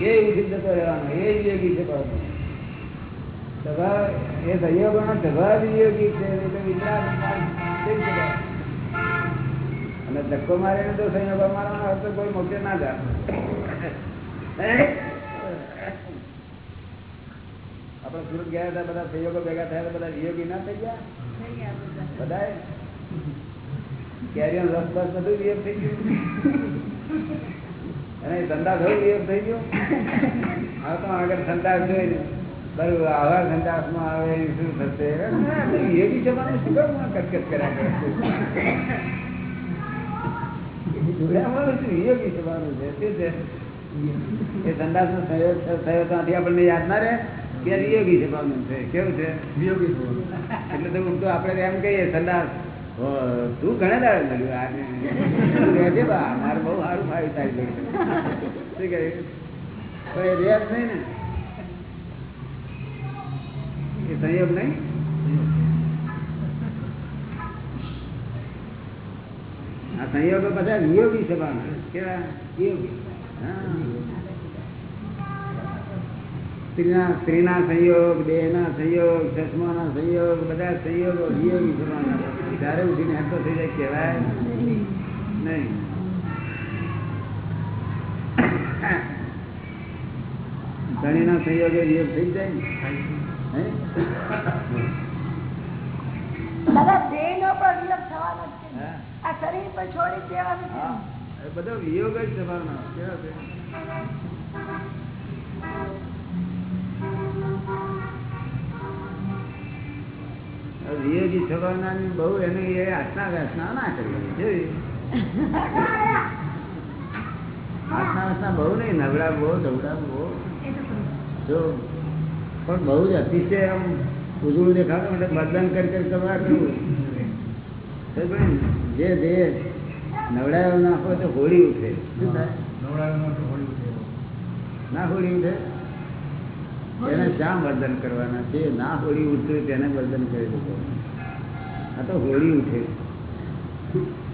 એ ઉઠી જતો રહેવાનો એ વિયોગી છે પાછો સ્વભાવ એ સંયોગોનો સ્વભાવ વિયોગી છે નહીં તો વિચાર થઈ શકે. અને ધક્કો મારે તો સંયોગો મારવાનો હોય તો કોઈ મોક્ષે ના જાય આપણે સુરત ગયા હતા બધા સંયોગો ભેગા થયા હતા બધા વિયોગી ના થઈ ગયા બધા કેરીઓ રસ બસ બધું વિયોગ થઈ ગયું અને ધંધા થયું વિયોગ થઈ ગયો. હવે તો આગળ સંદાસ જોઈ આવા સંદાસમાં આવે શું થશે? શું કટકટ કર્યા કરે એ સંદાસ નો થયો? આપણને યાદ ના રહે કે યોગી વિયોગી છે. કેવું છે? એટલે તો આપડે આપણે એમ કહીએ સંદાસ હો, તું ઘણા દાડે મળ્યું આજે તું રહેજે બા, મારે બહુ સારું ફાવી તારી જોડે શું કહે? પણ એ રહ્યા જ નહીં ને? એ સંયોગ નહીં? આ સંયોગો બધા વિયોગી છે પામના. કેવા? વિયોગી હા. સ્ત્રીના સ્ત્રીના સંયોગ દેહના સંયોગ, ચશ્માના સંયોગ, બધા સંયોગો વિયોગી થવાના ત્યારે ઉઠીને હેઠો થઈ જાય કહેવાય નહીં. ધણીના સંયોગે વિયોગ થઈ જાય ને? વિયોગ જ દેહ નો વિયોગી થવાના બહુ એને એ આસના વાસના ના કરવી આસના વાસના બહુ નહીં નવડા બહુ દવડા બહુ જો પણ બહુ જ અતિશય આમ ઉજળું દેખાતું એટલે મતદાન કરી કરી કરવા કરવું જે દેહ નવડાયો નાખો તો હોળી ઉઠે. શું થાય? નવડાવીમાં તો હોળી ઉઠે. ના હોળી ઉઠે? એને શા વર્ધન કરવાના છે? ના હોળી ઉઠતું તેને વર્ધન કરી શકો. આ તો હોળી ઉઠે.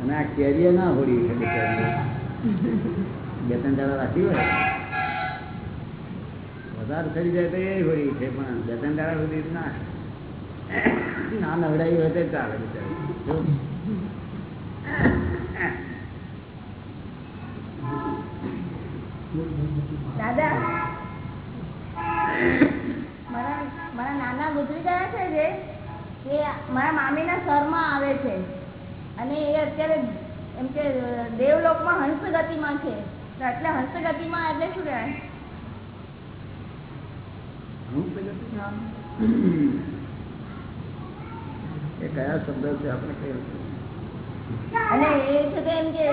અને આ કેરીએ ના હોળી ઉઠે બે ત્રણ દાડા રાખી હોય. વધારે થઈ જાય તો એ હોળી ઉઠે, પણ બે ત્રણ દાડા સુધી ના. ના નવડાવી હોય તો ચાલે બિચારી. દાદા મારા મારા નાના ગુજરી ગયા છે જે, એ મારા મામીના સરમાં આવે છે. અને એ અત્યારે એમ કે દેવલોકમાં હંસ ગતિમાં છે એટલે હંસ ગતિમાં એટલે શું કહેવાય? એ કયા શબ્દો છે? આપણે કઈ અને એ છે કે એમ કે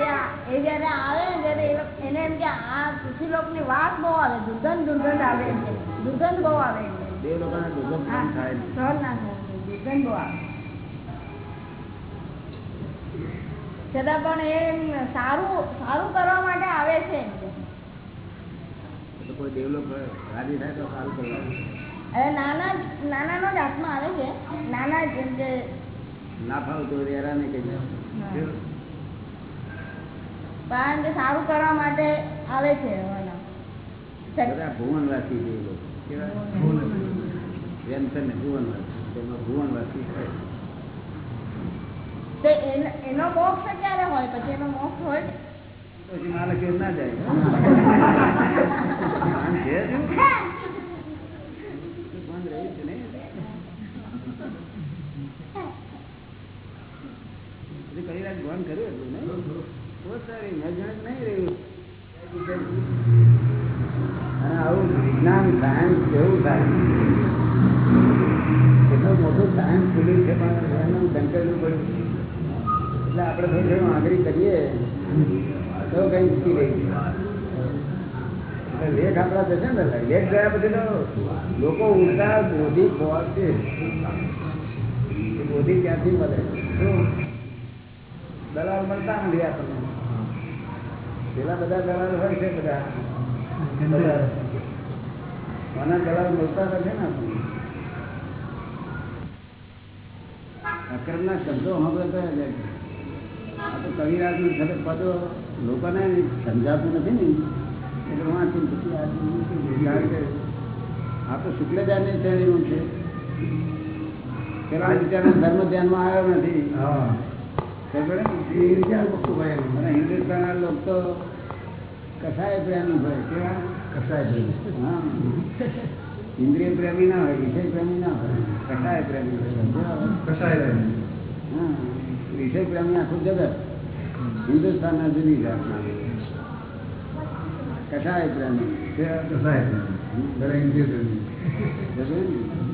એ જયારે આવે ને ત્યારે એને એમ કે આ પૃથ્વીલોકની વાત બહુ આવે દુર્ગંધ દુર્ગંધ આવે છે દુર્ગંધ બહુ આવે બે થાય. સહન ના થાય દુર્ગંધ બહુ આવે. છતાં પણ એ સારું સારું કરવા માટે આવે છે કોઈ દેવલોક રાજી થાય તો સારું કરવાનું. અને નાના જ- નાનાનો જ હાથમાં આવે છે. નાના જેમ કે ના ફાવ તો વેરા ને કઈ કારણ કે સારું કરવા માટે આવે છે ભુવનવાસી ને ભુવનવાસી. છે. એનો- મોક્ષ ક્યારે હોય? પછી એનો મોક્ષ હોય? છે? પછી મારે કેમ ના જાય. હજી નહીં? રહ્યું આવું વિજ્ઞાન સાયન્સ કેવું થાય? કેટલું મોટું સાયન્સ ખુલ્યું છે, પણ એનું સંકેલું પડ્યું એટલે આપણે થોડી આંગળી કરીએ, તો કંઈ શીખી રહી એટલે લેખ આપણા જશે ને લેખ ગયા પછી તો લોકો ઉડતા, બોધી ખોવાશે. બોધી ક્યાંથી મળે? શું? દલાલ મળતા નથી આપણને પેલા બધા દલાલ હોય છે બધા. મને દલાલ મળતા નથી ને આપણને અક્રમના શબ્દો આ તો કવિરાજનું શબ્દ પદો લોકોને સમજાતું નથી ને. એટલે વાંચીને પછી આ તો શુક્લાચાર્યની શ્રેણીનું છે. પેલા બિચારા ધર્મ ધ્યાનમાં આવ્યો નથી. હિન્દુસ્તાનના લોકો તો કસાય પ્રેમી હોય કેવા? કસાય છે. હા. ઇન્દ્રિય પ્રેમી ના હોય વિષય પ્રેમી ના હોય કસાય પ્રેમી હોય. કસાય રહે. હા. વિષય પ્રેમી આખું જગત. હિન્દુસ્તાનના જુદી જાતના. કસાય પ્રેમી? કસાયમાં પ્રેમી.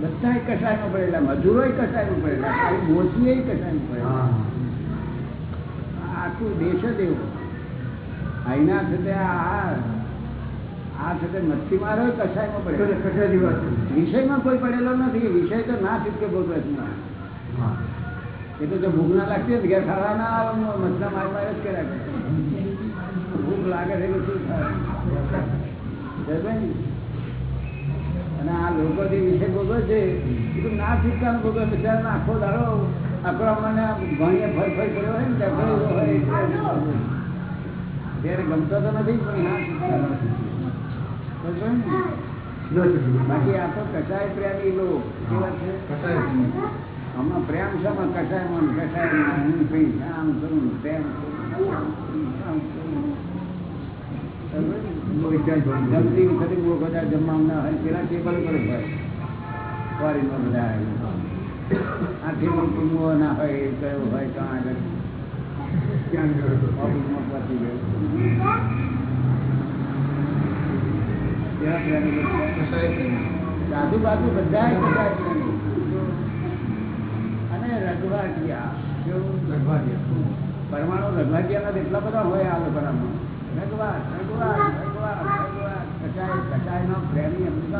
બધા કસાયમાં પડેલા મજૂરો કસાયમાં પડેલા મોચીએ કસાયમાં પડેલા. આખું દેશ જ એવો. અહીંના સાથે આ આ છે તે મચ્છીમારો કસાયમાં પડે વિષયમાં કોઈ પડેલો નથી. વિષય તો ના ચૂકે ભોગવતમાં એ તો જો ભૂખ ના લાગતી હોય ઘેર ખાવા ના આવે મચ્છા માર માર જ કર્યા ભૂખ લાગે છે શું થાય? અને આ લોકો જે વિષય ભોગવે છે એ તો ના છૂટકાનું ભોગવે. બિચારાને આખો દાડો અકળામણાને ભણીએ ફર ફર કર્યો હોય ને. ત્યારે ગમતો તો નથી પણ. બાકી આ તો કસાય પ્રેમી કેવા છે કસાય પ્રેમ શામાં કસાયમાં હું કઈ આમ કરું બહુ. જમતી વખતે બહુ બધા જમવામાં ના હોય પેલા ટેબલ પર હોય ફોરીમાં બધા આવે. આ ટેબલ પર મુઓ ના હોય એ કયો હોય આગળ? ગયો પહોંચી ગયો. બધા અને રઘવાટિયા પરમાણુ રઘવાટિયાના ના એટલા બધા હોય આ લોકોના રઘવાટ રઘવાટ રઘવાટ રઘવાટ કચાય કચાયનો પ્રેમી એમ તો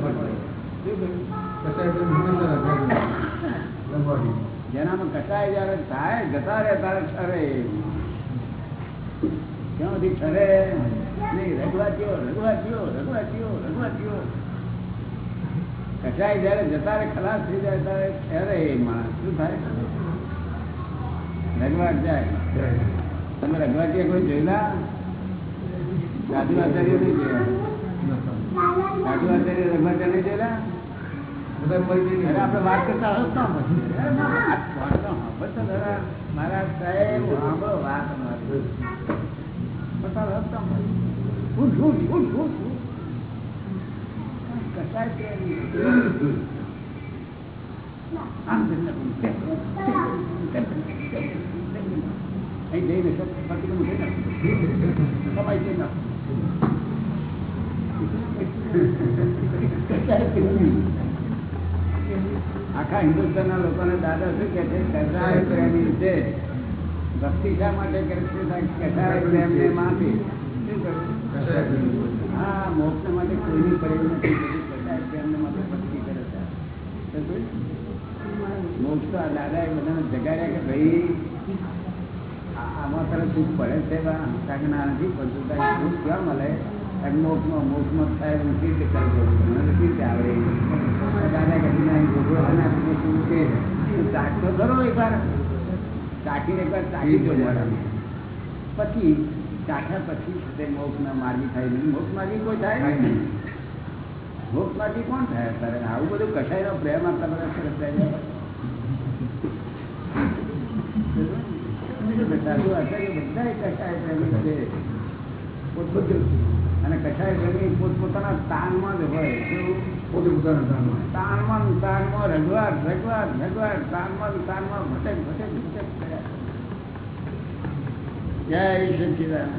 પણ હોય. શું કહ્યું? કસાય. જેનામાં કચાય જયારે થાય જતા રહે તારે ઠરે. સુધી ઠરે? નહીં થઈ જાય તમે રઘવાટીયા કોઈ જોયેલા? સાધુ આચાર્ય નહીં જોયા. સાધુ આચાર્ય નહીં જોયેલા? આપણે વાત કરતા. મારા સાહેબ સાંભળો. અહીં જઈને. કમાઈ જઈ નાખું. આખા હિન્દુસ્તાનના લોકોને દાદા શું કે છે? કસાય પ્રેમી છે. ભક્તિ શા માટે કરે છે? કસાય પ્રેમને માફી. શું? હા મોક્ષ માટે કોઈની પડેલી નથી. કસાય પ્રેમને માટે ભક્તિ કરે છે. મોક્ષ તો આ દાદાએ બધાને જગાડ્યા કે ભાઈ આમાં તરફ સુખ પડે છે બા. કાંઈક ના નથી પડતું કાંઈક સુખ ક્યાં મળે? મોક્ષમાં મોક્ષમાં થાય એમ કેવી રીતે કરવો કેવી રીતે આવડે? ના ચાખતો ખરો એકવાર પછી ચાખ્યા પછી તે મોક્ષના માર્ગી થાય નહીં મોક્ષ માર્ગી કોઈ થાય નહીં મોક્ષ માર્ગી કોણ થાય અત્યારે આવું બધું કસાયનો પ્રેમ આપતા બધા સરસ થાય અને કસાય પ્રેમી પોતપોતાના સ્થાનમાં જ હોય? પોતે પોતાના તાણમાં તાણમાં તાણમાં રઘવાટ રઘવાટ રઘવાટ તાણમાં ને ભટક ભટક ભટક કર્યા જય સચિદાનંદ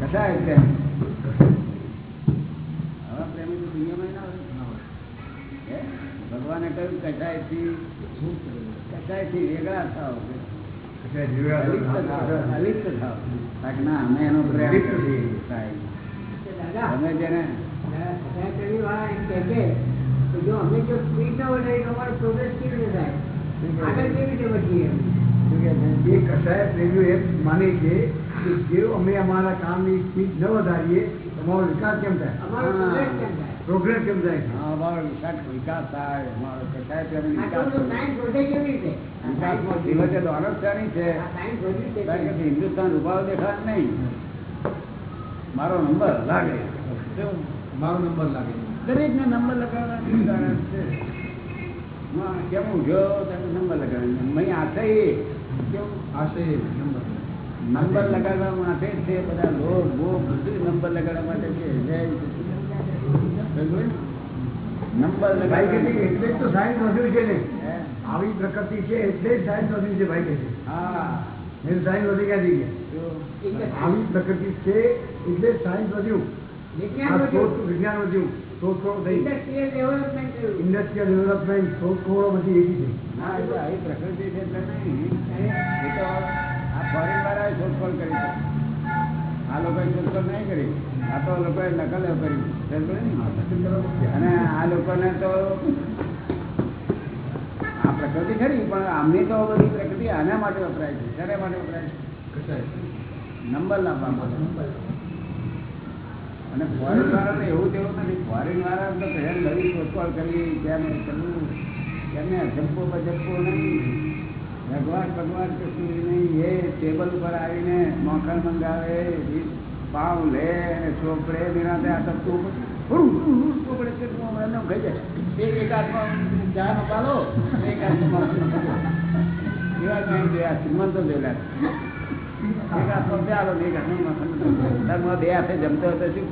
કસાય પ્રેમ આવા પ્રેમી તો દુનિયામાં ના હોય. ભગવાને કહ્યું કસાયથી કસાયથી વેગળા થાવ અલિપ્ત થાવ ના અમે એનો. છીએ. થાય. તમે જેને જો અમે જો સ્પીડ ના વધારી તો અમારો પ્રોગ્રેસ કેવી રીતે થાય? આગળ કેવી રીતે વધીએ શું કહે છે? એ કસાય પ્રેમીઓ એમ માને છે કે જે અમે અમારા કામની સ્પીડ ન વધારીએ તો વિકાસ કેમ થાય? અમારો કેમ થાય? પ્રોગ્રેસ કેમ થાય હા, અમારો વિકાસ વિકાસ થાય અમારો કસાય પ્રેમી આટલો વિકાસ બધો થાય. સાયન્સ વધે કેવી રીતે? આકાશમાં દિવસે દોનત શાની છે કારણ કે હિન્દુસ્તાન ઉભાવ દેખાય નહીં. મારો નંબર લાગે. મારો નંબર લાગે. દરેક ને નંબર લગાવવાનું કારણ છે. કેમ ઉઠ્યો નંબર કેવું? આશય નંબર નંબર લગાડવા માટે છે બધા લોભ ભોગ બધું નંબર લગાડવા માટે છે. જય નંબર લગાડવા એટલે જ તો સાયન્સ વધ્યું છે ને. આવી પ્રકૃતિ છે એટલે જ સાયન્સ વધ્યું છે ભાઈ કે છે હા. મેં સાયન્સ વધી ક્યાંથી ગયા. આવી પ્રકૃતિ છે એટલે સાયન્સ વધ્યું. વિજ્ઞાન આ વધ્યું. શોધખોળ થઈ. ઇન્ડસ્ટ્રીયલ ડેવલપમેન્ટ શોધખોળો બધી એવી છે. એ પ્રકૃતિ છે એટલે નહીં. તો આ ફોરેન વાળાએ શોધખોળ કરી આ લોકોએ શોધખોળ નહીં કરી. આ તો લોકોએ નકલ કરી. સમજો ને? અને આ લોકોને તો આ પ્રકૃતિ ખરી પણ અમને તો બધી પ્રકૃતિ આના માટે વપરાય છે શાના માટે વપરાય છે? નંબર લાવવા માટે. અને ફોરેન વાળા તો એવું તેવું નથી ફોરેન વાળા તો પહેલા નવી શોધખોળ કરવી કેમ કરવું એમને અજબ્બો બજબ્બો નહીં. ભગવાન ભગવાન કશું નહીં એ ટેબલ ઉપર આવીને મોખણ મંગાવે પાઉં લે અને ચોપડે નિરાતે આ તો બે હાથે જમતો હતો શું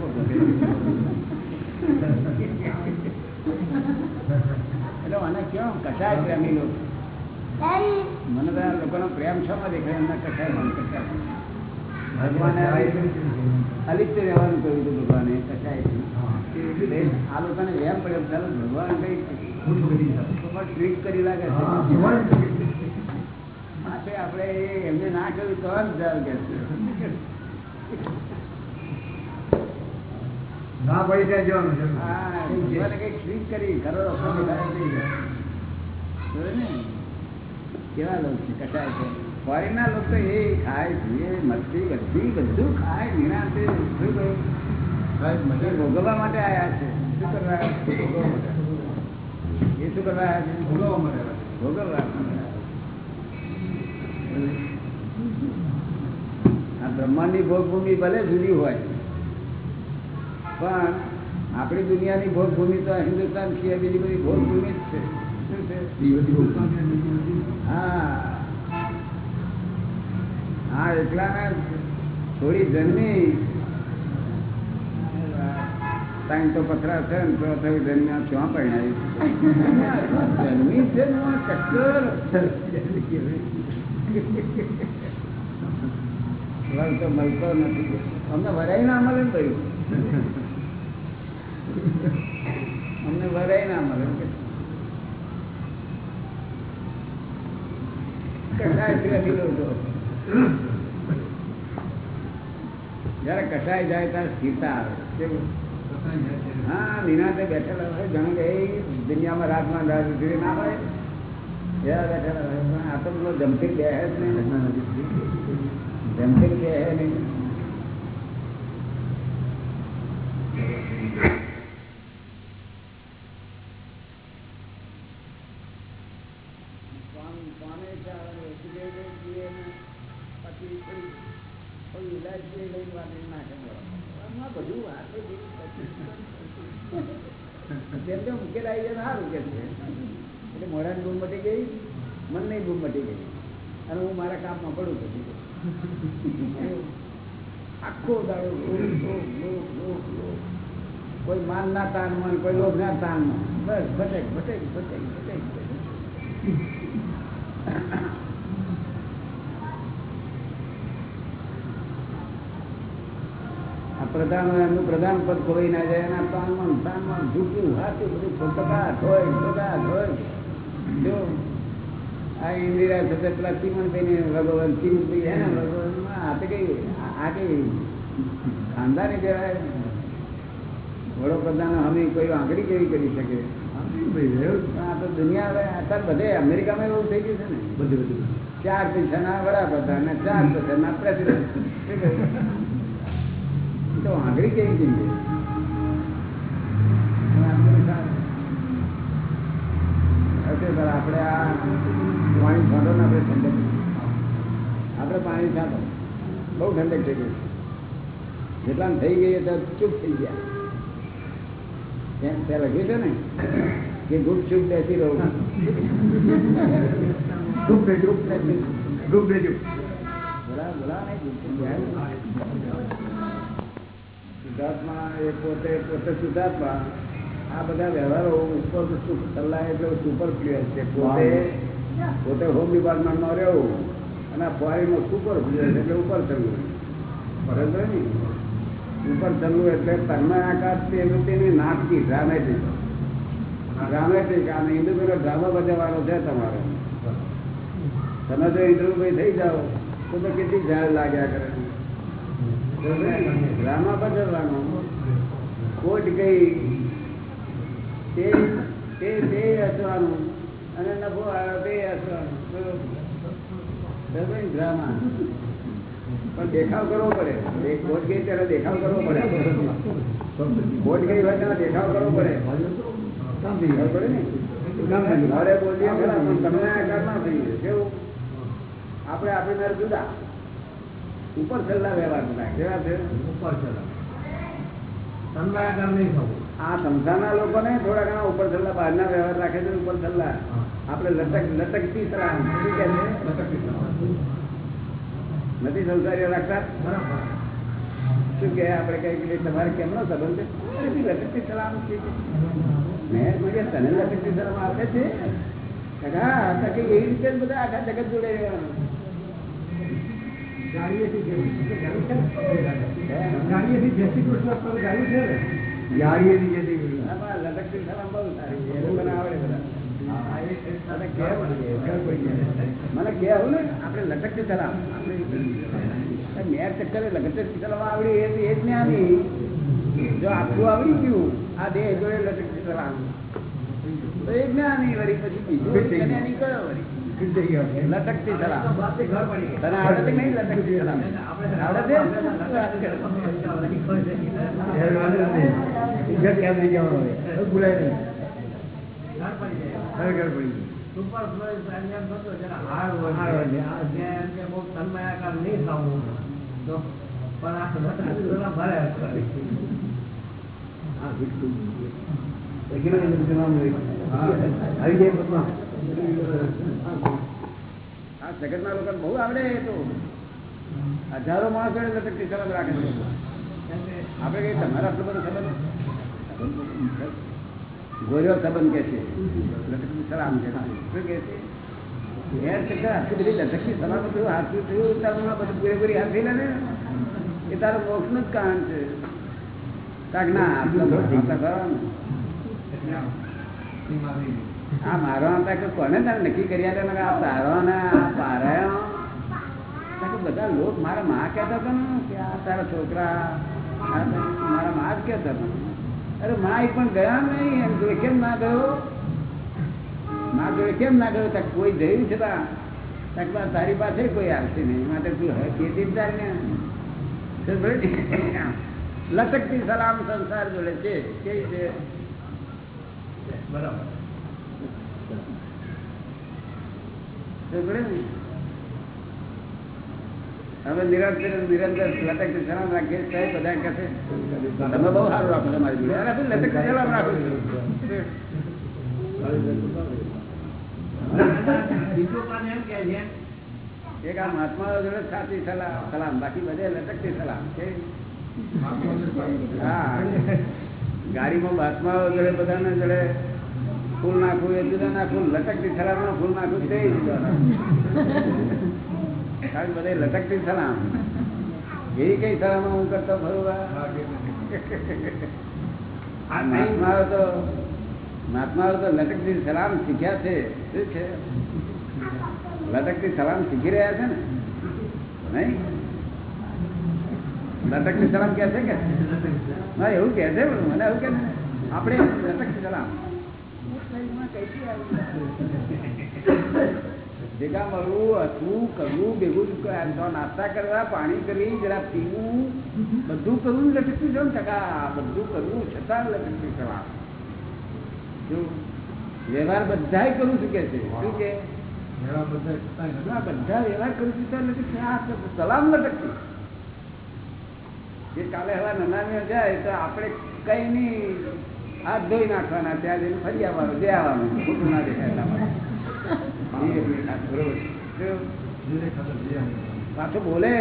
એટલે મને કેવું કસાય પ્રેમી લોકો? મને આ લોકોનો પ્રેમ છમાં દેખાય? એમના કસાય મન કસાય? ભગવાને અલિપ્ત રહેવાનું કહ્યું હતું ભગવાને કસાય આ લોકોને એમ પડે ચાલો ભગવાન કઈ ટ્રીક કરી લાગે છે. માટે આપણે એમને ના કહ્યું તો જાવ કે ના પડી ત્યાં જવાનું છે. હા કઈ ટ્રીક કરી ખરો રસ્તો દેખાય નહીં. જોયું ને? કેવા લોકો છે કસાય છે. ફોરેનના લોકો એ ખાય પીએ મસ્તી બધી બધું ખાય નિરાશે શું કહ્યું ભોગવવા માટે આવ્યા છે. શું કરવા આવ્યા છે? ભોગવવા માટે. એ શું કરવા આવ્યા છે? ભોગવવા માટે ભોગવવા આ બ્રહ્માંડની ભોગભૂમિ ભલે જુદી હોય પણ આપણી દુનિયાની ભોગભૂમિ તો હિન્દુસ્તાન છીએ બીજી બધી ભોગભૂમિ જ છે. શું છે? હા. હા એકલા થોડી જન્મી ટાઈમ તો પથરા છે ને તો થઈ જન્મ્યા ક્યાં પરણાવી? જન્મી છે મળતો નથી. અમને વરાય ના મળે ને કહ્યું અમને વરાય ના મળે. જયારે કસાય જાય ત્યારે સ્થિરતા આવે. કેવું? હા નિરાતે બેઠેલા હોય ઉતરી ના હોય. બેઠેલા હોય, પણ આ તો પેલો જમતી બે નહીં. જમતી બે હે નહીં. કામમાં પડું પછી આખો દાડો. કોઈ માન ના તાનમાં કોઈ લોભ ના તાનમાં બસ ભટેક ભટેક ભટેક ભટેક પ્રધાન એમનું પ્રધાન પદ ખોઈ ના જાય એના તાનમાં તાનમાં ઝૂક્યું હાથું બધું ખોટકાટ હોય ખોટાટ હોય. આ ઇન્દિરા સાથે પેલા ચીમનભાઈ ભગવાન ચીમનભાઈ એને ભગવાન આ તો કઈ આ કઈ ખાનદાની કહેવાય વડોપ્રધાન અમે કોઈ આંગળી કેવી કરી શકે? આ તો દુનિયા હવે અત્યારે બધે અમેરિકામાં એવું થઈ ગયું છે ને? બધું બધું ચાર પૈસાના વડાપ્રધાન ને ચાર પૈસાના પ્રેસિડેન્ટ. તો આંગળી કેવી ચીજ આપણે આ પાણી છોડો ના પાણી ચાલો. બહુ ઠંડક થઈ ગઈ. જેટલા થઈ ગઈ એટલે ચૂપ થઈ ગયા. એમ ત્યાં લખ્યું છે ને કે ગુપ ચૂપ બેસી રહું. ચૂપ રહેજો ચૂપ રહેજો બોલા બોલા નહીં ગુપ ચૂપ બેસ. શુદ્ધાત્મા એ પોતે પોતે શુદ્ધાત્મા. આ બધા વ્યવહારો ઉપર સુખ સલાહ એટલે સુપર પ્લેયર છે. પોતે પોતે હોમ ડિપાર્ટમેન્ટમાં રહેવું અને આ સુપર એટલે ઉપર ચડવું પરંતુ નહીં ઉપર ચડવું એટલે તન્મય આકાશ તે વૃત્તિની નાટકી ડ્રામેટિક ડ્રામેટિક આ ઇન્દુભાઈ ડ્રામા બજાવવાનો છે તમારે. તમે જો ઇન્દ્રુભાઈ થઈ જાઓ, તો તો કેટલી ઝાડ લાગ્યા કરે. ડ્રામા બજાવવાનો. ખોટ ગઈ. તે તે હસવાનું અને નફો હસવાનું ડ્રામા. પણ દેખાવ કરવો પડે. ખોટ ગઈ ત્યારે દેખાવ કરવો પડે. ખોટ ગઈ હોય ત્યારે દેખાવ કરવો પડે. ખબર પડે ને? મારે બોલીએ ખરા પણ તમને આકાર ના થઈ કેવું? આપણે આપીને જુદા. ઉપર છેલ્લા વ્યવહાર બધા કેવા છે? ઉપર નહીં થવું આ થોડા ઘણા ઉપર છેલ્લા બહારના વ્યવહાર રાખે છે ઉપર છેલ્લા. આપણે લટક લટકતી સલાહ શું કહે છે? નથી સંસારીઓ રાખતા શું કે આપણે કઈ કે તમારે કેમનો સંબંધ છે? અરે લટકતી સલામ છે. મેં તને લટકતી સલામ આપે છે? કાકા કે એવી રીતે બધા આખા જગત જોડે ગાડીએથી જય શ્રી કૃષ્ણ ગાયું છે ને? ગાડીએથી જય શ્રી કૃષ્ણ લટકતી સલામ બહુ સારી છે. એ લોકોને આવડે બધા. મને કહેવું ને આપણે લટકતી સલામ આપણે ચક્કરે લટકતી સલામ આવડી એ એ જ જ્ઞાની. જો આખું આવડી ગયું આ દેહ જોડે લટકતી સલામ તો એ જ્ઞાની વળી પછી બીજું જ્ઞાની કયો વળી? ફિટ થઈ ગયો. છે. લટકતી સલામ બાપથી ઘર પડી ગઈ. તને આવડે નહીં લટકતી સલામ આવડે છે? એ નહીં. ઘર ક્યાં થઈ જવાનું હવે? હવે ભૂલાય નહીં. ઘર ઘર પડી ગયું. હાર હોય. હાર હોય. આ આ ફિટ થઈ ગયું. તો કેટલા દિવસનું નામ લઈ? નહીં. આ જગતના લોકોને બહુ આવડે તો. હજારો માણસો લટકતી રાખે છે. આપડે કઈ તમારા આટલો બધો સંબંધ ગોર્યો સંબંધ કે છે? આ મારો હતા કે કોને તારે નક્કી કર્યા મેં આ તારો ને આ પારાયો બધા લોક મારા માં કહેતા હતા ને કે આ તારા છોકરા મારા માં જ કહેતા હતા. અરે માય પણ ગયા નહીં એમ જોડે કેમ ના ગયો? મા જોડે કેમ ના ગયો? ત્યાં કોઈ જયું છે તા બા તારી પાસે કોઈ આવશે નહીં. માટે તું હવે ખેતી ને તો ભલે લટકતી સલામ સંસાર જોડે છે. કેવી છે બરાબર. અમે નિરંતર નિરંતર લટકતી સલામ રાખીએ છીએ. બધા કહે તમે બહુ સારું રાખો મારી જોડે. અરે ભાઈ સલામ રાખો છો. છે એક આ મહાત્મા જોડે સાચી સલામ સલામ, બાકી બધે લટકતી સલામ કે હા. ગાડીમાં મહાત્માઓ જોડે બધાને જોડે ફૂલ નાખવું એ જુદા નાખવું લટકતી સલામ ફૂલ નાખવું તે જુદા નાખવું કારણ બધે લટકતી સલામ. એવી કઈ સલામ હું કરતો ફરું? આ. તો મહાત્માઓ તો લટકતી સલામ શીખ્યા છે. શું છે? લટકતી સલામ શીખી રહ્યા છે ને? નહીં? લટકતી સલામ કે છે કે? હા એવું કે છે મને એવું કે આપણે લટકતી સલામ. ભેગા મળવું હસવું કરવું ભેગું નાસ્તા કરવા પાણી કરવી જરા પીવું બધું કરવું લટકતી સલામ ટકા બધું કરવું છતાં લટકતી કરવા વ્યવહાર બધા કરવું શું કે છે. શું કે? બધા વ્યવહાર કરી દીધા નથી કે આ સલામ લટકતી જે કાલે હવા નનામી જાય તો આપણે કઈ નહીં. હાથ ધોઈ નાખવાના ત્યાં જઈને ફરી આવવાનું જે આવવાનું. ખોટું ના દેખાય પાછો બોલે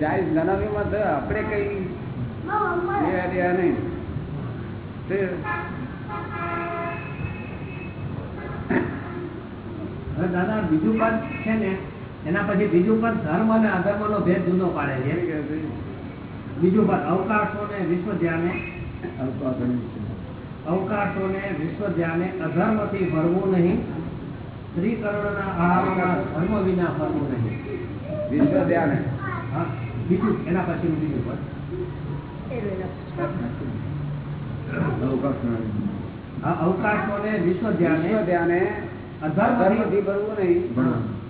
જાય નનામીમાં તો આપણે કઈ નહીં. દાદા બીજું પદ છે ને એના પછી બીજું પદ ધર્મ અને અધર્મ નો ભેદ જુદો પાડે છે. એમ કે છે, બીજું પદ અવકાશો ને વિશ્વ ધ્યાને. અવકાશો ને વિશ્વ ધ્યાને અધર્મથી ભરવું નહીં. શ્રીકર્ણના આહારમાં ધર્મ વિના ફરવું નહીં. વિશ્વ ધ્યાન હા બીજું એના પછીનું બીજું આ અવકાશો ને વિશ્વ ધ્યાને વિશ્વ ધ્યાને અધર્મ ભરવું નહીં.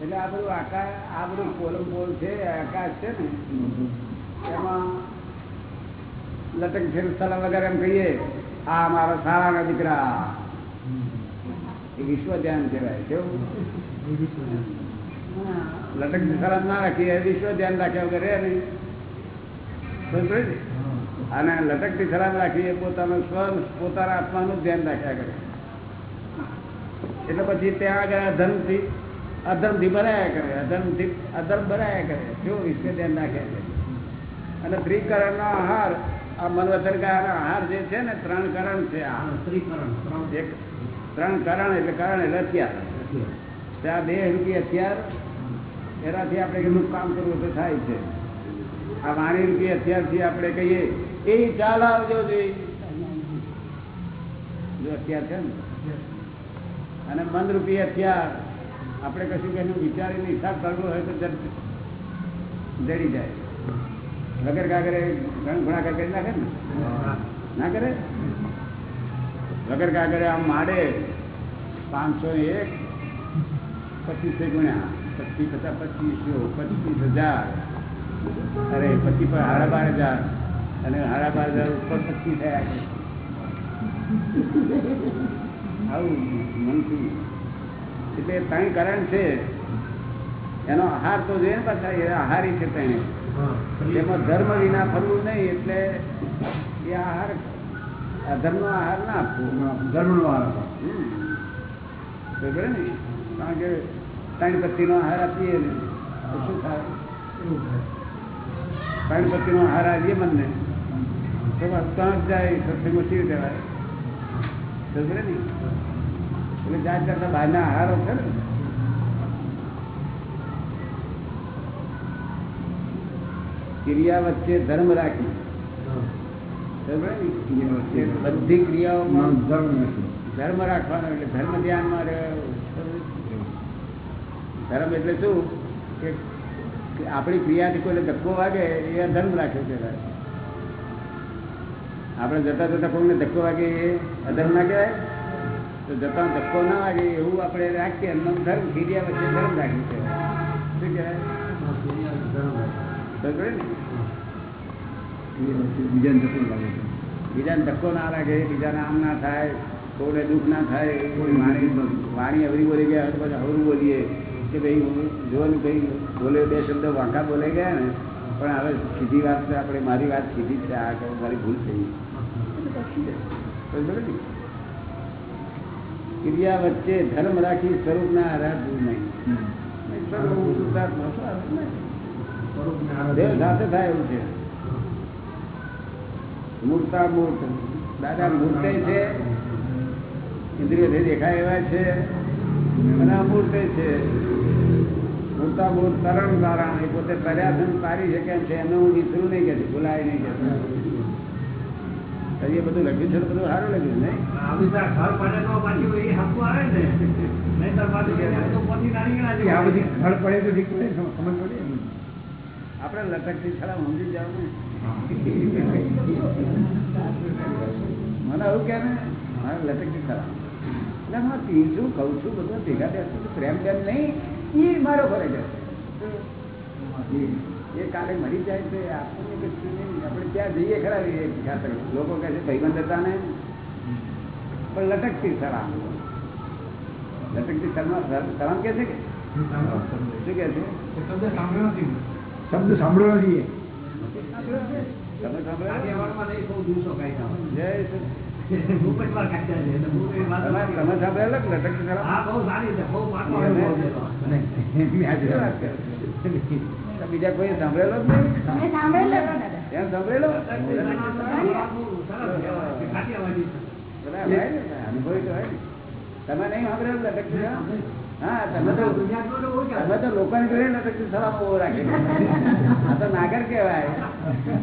એટલે આ બધું આકાશ આ બધું પોલમ પોલ છે આકાશ છે ને એમાં લટક ફેર સલામ વગેરે એમ કહીએ. આ મારા સારાના દીકરા. વિશ્વ ધ્યાન કહેવાય કેવું. લટક સલામ ના રાખીએ વિશ્વ ધ્યાન રાખ્યા વગર રહે નહીં. લટકથી. અને સલામ રાખીએ પોતાનું સ્વ પોતાના આત્માનું ધ્યાન રાખ્યા કરે. એટલે પછી ત્યાં આગળ અધર્મથી અધર્મથી ભરાયા કરે અધર્મથી અધર્મ ભરાયા કરે. જો વિશ્વ ધ્યાન રાખ્યા છે અને ત્રિકરણનો આહાર આ મનવચન આહાર જે છે ને ત્રણ કરણ છે આ. શ્રીકરણ એક ત્રણ કારણ, એટલે કારણ એટલે હથિયાર ત્યાં બે રૂપિયા હથિયાર એનાથી આપણે કેટલું કામ કરવું તો થાય છે. આ વાણી રૂપિયા હથિયારથી આપણે કહીએ, એ ચાલ આવજો જોઈએ જો હથિયાર છે ને? અને મન રૂપિયા હથિયાર આપણે કશું કશું વિચારીને હિસાબ કરવો હોય તો જડ જાય. વગર કાગરે ઘણા કરી નાખે ને? ના કરે? વગર કાગરે આમ માડે પાંચસો એક પચીસો ગુણ્યા. પચીસ પચાસ પચીસો પચીસ હજાર. અરે પછી પણ સાડા બાર હજાર. અને સાડા બાર હજાર ઉપર પચીસ થયા છે. આવું મનથી. એટલે ત્રણ કરણ છે. એનો આહાર તો જોઈએ ને પાછા એ આહારી છે તેને એમાં ધર્મ વિના ફરવું નહીં એટલે એ આહાર અધર્મનો આહાર ના આપવો ધર્મનો આહાર. હમ. બરાબર ને? કારણ કે ત્રણ પત્તીનો આહાર આપીએ ને શું થાય. ત્રણ પત્તીનો આહાર આપીએ મને તો જ જાય સત્સંગમાં રીતે હોય બરાબર ને? એટલે જાત જાતના બહારના આહારો છે ને. ક્રિયા વચ્ચે ધર્મ રાખી હા. બરાબર ને? ક્રિયા વચ્ચે બધી ક્રિયાઓમાં ધર્મ નથી. ધર્મ રાખવાનો એટલે ધર્મ ધ્યાનમાં ધર્મ એટલે શું? કે આપણી ક્રિયાથી કોઈને ધક્કો વાગે એ ધર્મ રાખ્યો છે આપણે જતા જતા કોઈને ધક્કો વાગે એ અધર્મ ના કહેવાય? તો જતા ધક્કો ના વાગે એવું આપણે રાખીએ એમનો ધર્મ ક્રિયા વચ્ચે ધર્મ રાખ્યું છે. શું કહેવાય હા, ક્રિયા ધર્મ રાખે. બરોબર ને ક્રિયા વચ્ચે બીજાને ધક્કો લાગે. છે. બીજાને ધક્કો ના લાગે બીજાને આમ ના થાય કોઈને દુઃખ ના થાય કોઈ વાણી વાણી અવરી બોલી ગયા તો પછી અવરું બોલીએ. કે ભાઈ હું જો ને ભાઈ બોલે બે શબ્દ વાંકા બોલે ગયા ને પણ હવે સીધી વાત છે આપણે મારી વાત સીધી છે આ કે મારી ભૂલ થઈ? ક્રિયા વચ્ચે ધર્મ રાખી સ્વરૂપના આરાધવું નહીં. સ્વરૂપ સાથે થાય એવું છે. મૂર્તા મૂર્ત. દાદા મૂર્તે છે. ઇન્દ્રિયોથી દેખાય એવા છે. અને અમૂર્તે છે. મૂર્તા મૂર્ત તરણ તારણ. એ પોતે તર્યા પારી શકે છે. એનું હું વિસરું નહીં કે ભૂલાય નહીં કે એ બધું લખ્યું છે બધું સારું લખ્યું નહીં? આ બધા ખડ પડે તો ઠીક પડે, સમજ પડે? આપણે લટકથી છડા સમજી જાવ ને. એવું કે લટકથી ખરા. એટલે હું પીઉં કહું છું બધું ભેગા બેસું પ્રેમ બેમ નહીં એ મારો ફરે છે એ કાલે મરી જાય છે આપણને કશું નહીં આપણે ત્યાં જઈએ ખરા એ ખાતર લોકો કહે છે ભાઈબંધ હતા ને? પણ લટકતી સલામ લટકતી સલામ સલામ કે છે કે? શું કે છે? શબ્દ સાંભળ્યો નથી શબ્દ તમે સાંભળ્યો નથી નહીં સાંભળ્યો જય બીજા કોઈ સાંભળેલો જ નહીં તમે નહીં સાંભળેલું લટક હા તમે તો ગુજરાતમાં તો લોકોને ઊભો આ તો નાગર કહેવાય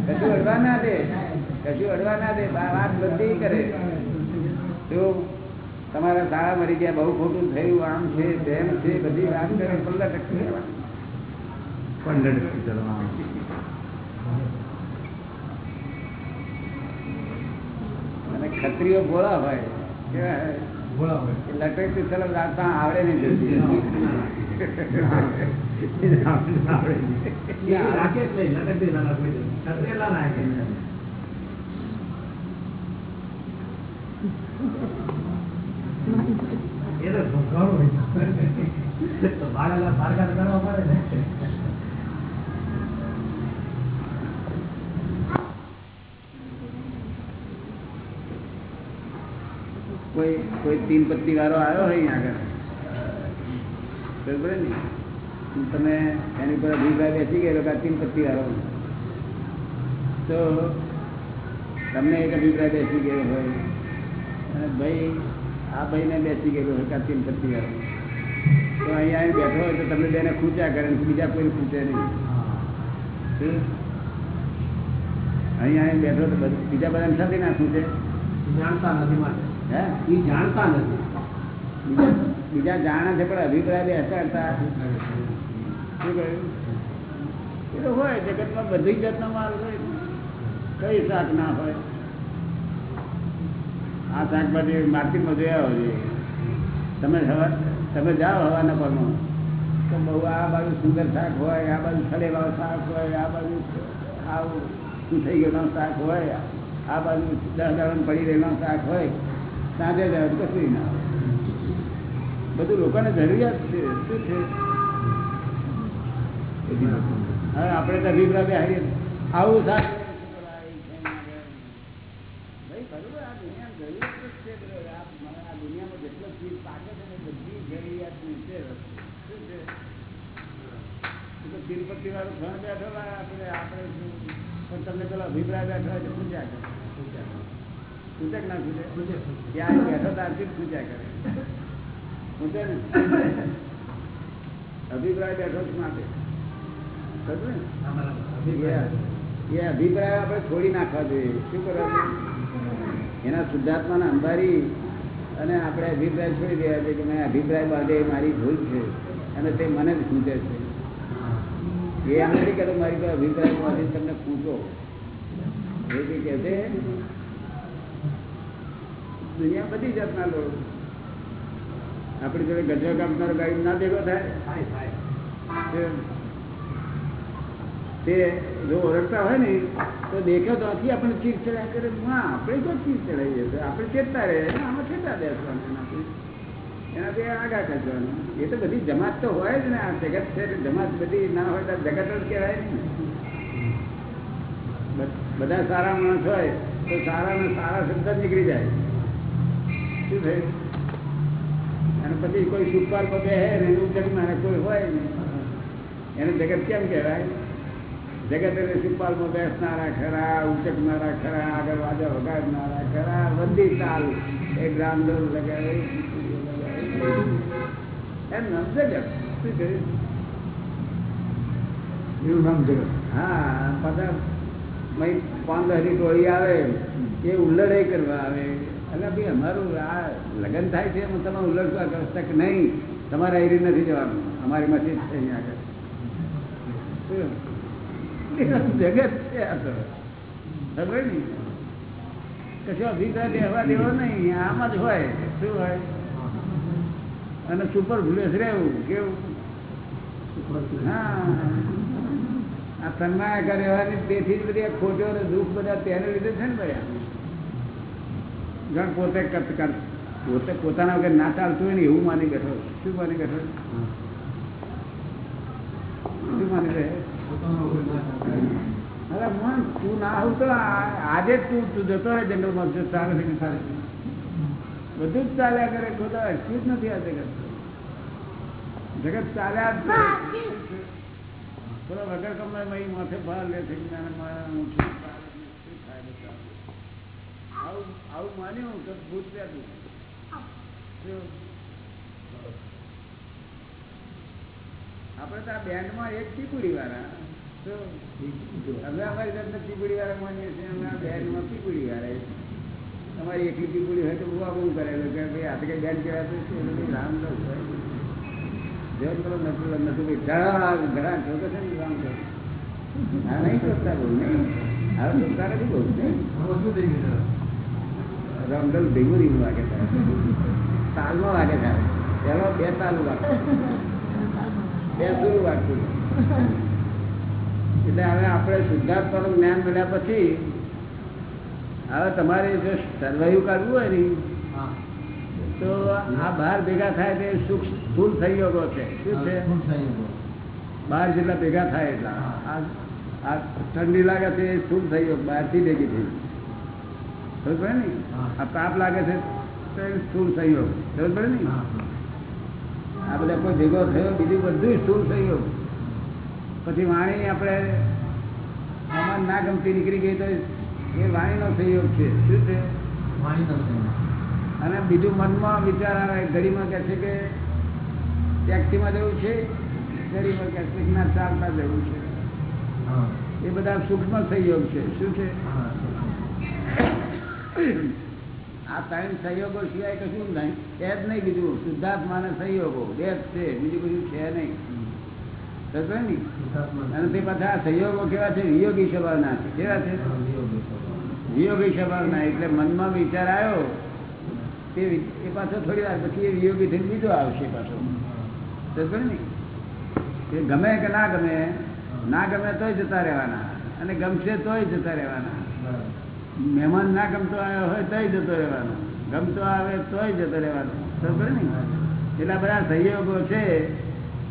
કશું અડવા ના દે કશું અડવા ના દે વાત બધી કરે. જો તમારા શાળા મરી ગયા બહુ ખોટું થયું આમ છે તેમ છે બધી વાત કરે પણ લટક કહેવાય અને ખત્રીઓ ભોળા હોય કેવા હોય? એ લટકથી સલામ રાખતા આવડે નહીં રાખે જ નહીં લટકતી ના રાખે છત્રેલા રાખે એ તો ઘણું તો બાળાલા પારકા તો કરવા પડે ને કોઈ કોઈ તીન પત્તી વાળો આવ્યો હોય અહીંયા આગળ બરોબર ને અને તમે એની પર અભિપ્રાય બેસી ગયેલો કે આ તીન પત્તી વાળો તો તમને એક અભિપ્રાય બેસી ગયો હોય અને ભાઈ આ ભાઈને બેસી ગયેલો તીન પત્તી વાળો તો અહીંયા આવીને બેઠો હોય તો તમને બેને ખૂંચ્યા કરે બીજા કોઈ ખૂંચે નહીં? અહીંયા આવીને બેઠો તો બધા- બીજા બધાને સાથે ના ખૂંચે? જાણતા નથી માટે હે? એ જાણતા નથી. બીજા- બીજા જાણે છે પણ અભિપ્રાય બેસાડતા શું કહ્યું? એ તો હોય જગતમાં બધી જાતનો માલ હોય. કઈ શાક ના હોય? આ શાકભાજી માર્કેટમાં જોયા હોય તમે સવાર તમે જાઓ હવાના પરમાં તો બહુ આ બાજુ સુંદર શાક હોય આ બાજુ છડેવાળું શાક હોય આ બાજુ આવું શું થઈ ગયેલું શાક હોય આ બાજુ દસ દાડમ પડી રહેલું શાક હોય સાંજે જાય કશું ના બધું લોકોને જરૂરિયાત છે શું છે? હવે આપણે તો અભિપ્રાય બેહારીએ. આવું શાક આ દુનિયા જરૂરિયાત છે આ દુનિયામાં જેટલો ચીજ પાકે છે ને બધી જરૂરિયાતની છે શું છે? તિરુપતિ વાળું ઘણ બેઠો આપડે આપણે આપણે પણ તમને પેલો અભિપ્રાય બેઠો હોય તો પૂજા કરે. પૂજા કરે. પૂછે કે ના પૂજે ત્યાં બેઠો ત્યારથી જ પૂછ્યા કરે. પૂજે ને? અભિપ્રાય બેઠો જ માટે. ખબર ને? એ એ અભિપ્રાય આપણે છોડી નાખવા જોઈએ. શું કરવા એના શુદ્ધાત્માને અંબારી અને આપણે અભિપ્રાય છોડી રહ્યા છે કે મેં અભિપ્રાય બાંધે મારી ભૂલ છે અને તે મને જ ખૂંચે છે. એ એમ નથી કહેતો મારી કોઈ અભિપ્રાય બાંધી તમને ખૂંચો એ બી કહે છે દુનિયા બધી જાતના લોકો. આપણી જોડે ગજો કાપનારો ગાડી ના ભેગો થાય. તે- જો ઓળખતા હોય ને, તો દેખ્યો તો આથી આપણે ચીજ ચડાય કરે માં આપણે તો ચીર ચડાવીએ છીએ. આપણે ચેતતા રહે આમાં ચેતા બેસવાનું એનાથી. આગા કરવાનું એ તો બધી જમાત તો હોય જ ને, આ જગત છે જમાત બધી ના હોય તો જગત જ કહેવાય ને. બધા સારા માણસ હોય, તો સારા ને સારા શબ્દ નીકળી જાય. શું થયું? અને પછી કોઈ સુખપાલ પગે હે ને એનું જગમાં કોઈ હોય નહીં. એને જગત કેમ કહેવાય? જગત એટલે સુખપાલમાં બેસનારા ખરા, ઉચકનારા ખરા, આગળ વાજા વગાડનારા ખરા બધી ચાલ એ ગ્રામદોર લગાવે એમ નામ જગત. શું કહ્યું એનું નામ જગત હા પાછા આવે, એ ઉલ્લડે કરવા આવે. એટલે ભાઈ, અમારું આ લગ્ન થાય છે, એમાં તમે ઉલ્લડવા કરતા કે નહીં? તમારે એરી નથી જવાનું. અમારી માંથી જ છે આગળ? જગત છે આ તો. ખબર ને કશો અભિપ્રાય દેવા દેવો નહીં. આમ જ હોય શું હોય? અને સુપર ભૂલેસ રહેવું કેવું? હા. આ રહેવાની તેથી જ બધી ખોટો અને દુઃખ બધા તેને લીધે છે ને ભાઈ જણ પોતે પોતે પોતાના વગર ના ચાલતું હોય ને એવું માની બેઠો. શું માની બેઠો? માની રહે અરે મન તું ના આવું તો આજે તું તું જતો હોય જંગલમાં જો ચાલે છે ચાલે બધું જ ચાલ્યા કરે તો જ નથી આ જગત જગત ચાલ્યા થોડા વગર કમાય મય માથે ભાર લે છે? આવું આવું માન્યું તો ભૂત પેદું શું? આપણે તો આ બેન્ડમાં એક ટીપુડી વાળા અમે અમારી જાતને પીપુડી વાળા માનીએ છીએ, અમે આ બેન્ડમાં પીપુડી વાળા તમારી એકલી પીપુડી હોય તો બહુ આવું કરેલું કે ભાઈ આ તો કઈ બેન્ડ કહેવાતું છે રામ દસ જેમ ઘણા ઘણા જોતો છે ને રામ નહીં શોધતા બહુ નહીં. હવે શોધતા નથી બહુ નહીં. રામદલ ભેગું રીંગ વાગે તાલમાં વાગે છે. પેલો બે તાલ વાગતું બે સુર વાગતું એટલે હવે આપણે શુદ્ધાત્માનું જ્ઞાન મળ્યા પછી હવે તમારે જો સર્વાયુ કાઢવું હોય ને તો આ બહાર ભેગા થાય તે સુખ સ્થૂળ સંયોગો છે. શું છે? બહાર જેટલા ભેગા થાય એટલા. આ આ ઠંડી લાગે છે એ સ્થૂળ સંયોગ બહારથી ભેગી થઈ ખબર પડે ને? આ તાપ લાગે છે તો એ સ્થૂળ સંયોગ ખબર પડે ને? આ બધા કોઈ ભેગો થયો બીજું બધું થઈ સંયોગ પછી વાણી આપણે સમાન ના ગમતી નીકળી ગઈ તો એ વાણીનો સહયોગ છે. શું છે? અને બીજું મનમાં વિચાર આવે ઘડીમાં કહે છે કે ટેક્સીમાં જવું છે ઘડીમાં કહે છે કે ના ચાલતા જવું છે. એ બધા સૂક્ષ્મ સહયોગ છે. શું છે? આ ત્રણ સહયોગો સિવાય કશું નહીં. એ જ નહીં બીજું શુદ્ધાત્માના સહયોગો બે જ છે બીજું બધું છે નહીં. અને તે સંયોગો કેવા છે? વિયોગી સ્વભાવના છે. કેવા છે? વિયોગી સ્વભાવના. એટલે મનમાં વિચાર આવ્યો. તે એ પાછો થોડી વાર પછી એ વિયોગી થઈને બીજો આવશે પાછો. ને એ ગમે કે ના ગમે ના ગમે તોય જતા રહેવાના. અને ગમશે તોય જતા રહેવાના. મહેમાન ના ગમતો આવ્યો હોય તોય જતો રહેવાનો. ગમતો આવે તોય જતો રહેવાનો. ખબર ને? એટલા બધા સંયોગો છે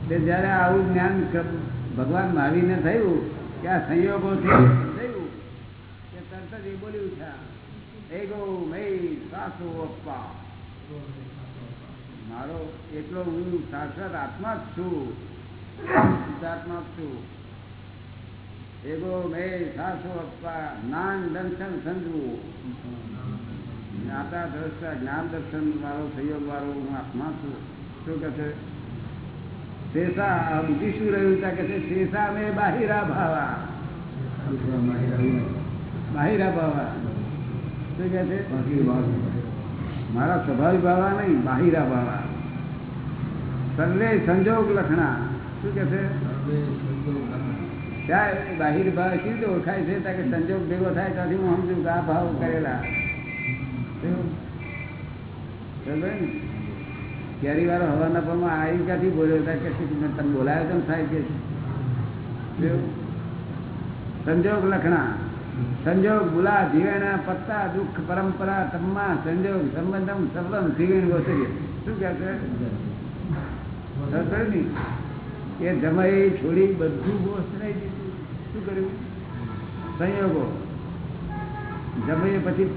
તે જ્યારે આવું જ્ઞાન ક- ભગવાન મહાવીરને થયું કે આ સંયોગો છે, થયું કે તરત એ બોલી ઉઠ્યા એ ગો મય સાસુ અપ્પા મારો, એટલો હું સાક્ષાત આત્મા જ છું. આત્મા જ છું. એગો મે સાસુ અપ્પા જ્ઞાન દર્શન સંજુ જ્ઞાતા દ્રષ્ટા જ્ઞાન દર્શન વાળો સહયોગ વાળો હું આત્મા છું શું કહે છે શેષા બીજું શું રહ્યું તા કે છે શેષા મેં બાહિરા ભાવા બાહિરા ભાવા શું કહે છે મારા સ્વાભાવિક ભાવા નહીં બાહિરા ભાવા સર્વે સંજોગ લખણા શું કે છે ત્યાં એ બાહિર ભાવ કેવી રીતે ઓળખાય છે? તાકે સંજોગ ભેગો થાય, ત્યાંથી હું સમજુ આ ભાવ કરેલા. કેરી વાળો હવાના પણ આવી ક્યાંથી બોલ્યો? હતા કે તમે બોલાયો તો થાય કે સંજોગ લખણા. સંજોગ બુલા જીવેણા પત્તા દુઃખ પરંપરા તમ્મા સંજોગ સંબંધમ સર્વમ જીવેણ વસરી શું કહે છે? એ જમાઈ છોડી બધું બોસરાઈ દીધું. શું કર્યું? સંયોગો. જમીને પછી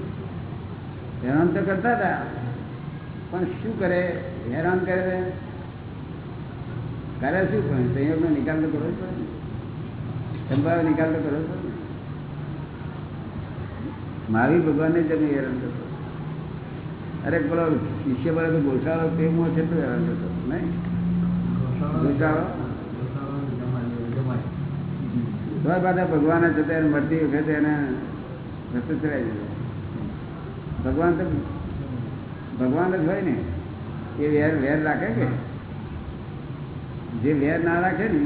હેરાન તો કરતા હતા. પણ શું કરે? હેરાન કરે કરે શું પણ સંયોગનો નિકાલ તો કરવો પડે. સંભાવ નિકાલ તો કરવો પડે. મહાવીર ભગવાનને જમે હેરાન કરતો અરે પેલો શિષ્ય બળે ગોસાળો તે મોં છે તો હેરાન કરતો નહીં? ગોસાળો પાછા ભગવાન જ હતા એને મળતી વખતે એને રસ્તો ચડાવી દીધો. ભગવાન તો ભગવાન જ હોય ને, એ વેર વેર રાખે કે? જે વેર ના રાખે ને,